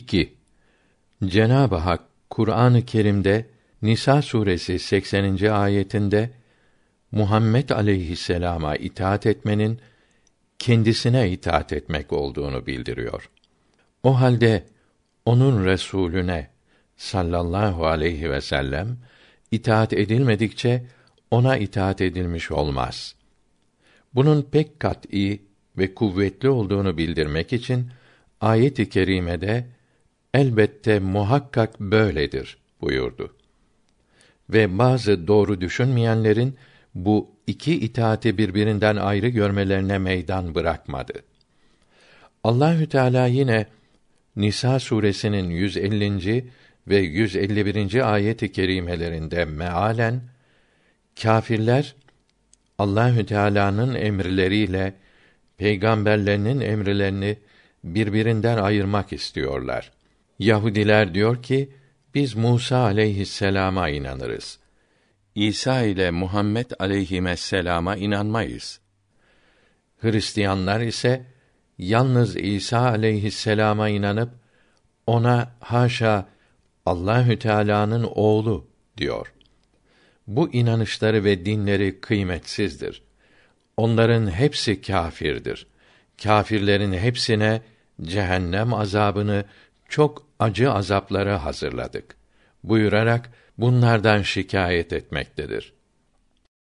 2. Cenab-ı Hak Kur'an-ı Kerim'de Nisa suresi 80. ayetinde Muhammed aleyhisselama itaat etmenin kendisine itaat etmek olduğunu bildiriyor. O halde onun resulüne sallallahu aleyhi ve sellem itaat edilmedikçe ona itaat edilmiş olmaz. Bunun pek kat'î ve kuvvetli olduğunu bildirmek için ayet-i kerimede elbette muhakkak böyledir buyurdu. Ve bazı doğru düşünmeyenlerin bu iki itaati birbirinden ayrı görmelerine meydan bırakmadı. Allahü Teala yine Nisa suresinin 150. ve 151. ayet-i kerimelerinde mealen kâfirler Allahü Teala'nın emirleriyle peygamberlerinin emirlerini birbirinden ayırmak istiyorlar. Yahudiler diyor ki biz Musa aleyhisselama inanırız. İsa ile Muhammed aleyhisselama inanmayız. Hristiyanlar ise yalnız İsa aleyhisselama inanıp ona haşa Allahü Teala'nın oğlu diyor. Bu inanışları ve dinleri kıymetsizdir. Onların hepsi kâfirdir. Kâfirlerin hepsine cehennem azabını çok acı azapları hazırladık. Buyurarak bunlardan şikayet etmektedir.